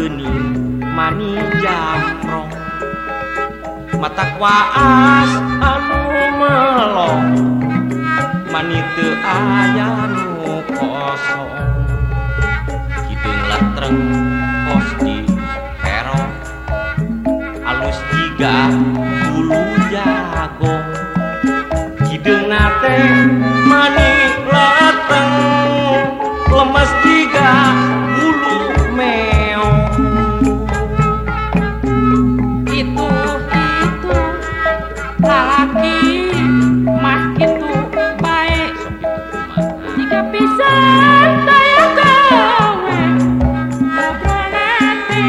man jamrong mata kuas anu melong man itu ayah lu kosong Kidul letreng ko alos juga dululu jago kidung na Laki mah itu baik jika bisa saya kau ngobrol nanti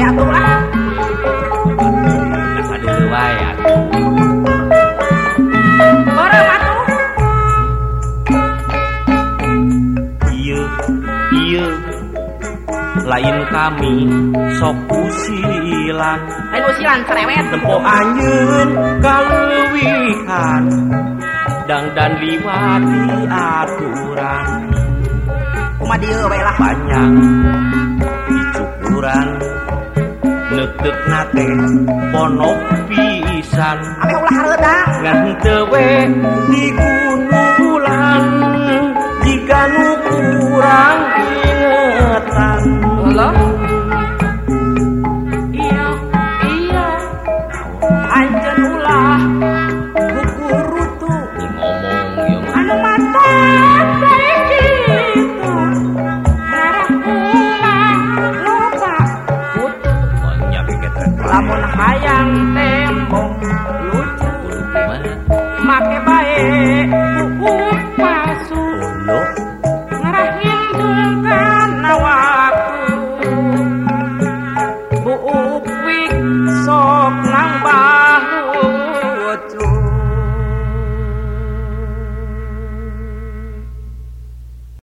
Iya, iya, iya. lain kami sok usilan lain usilan cerewet tempo anjun kaluwihan dang dan liwati aturan kumadieu bae lah panjang nate pono pisan ame ulah reda ngantewe di kunulan jika nu kurang ingatan Allah kang tembung lucu make bae upasu lo ngrahin dulkan awakku bu upik sok nang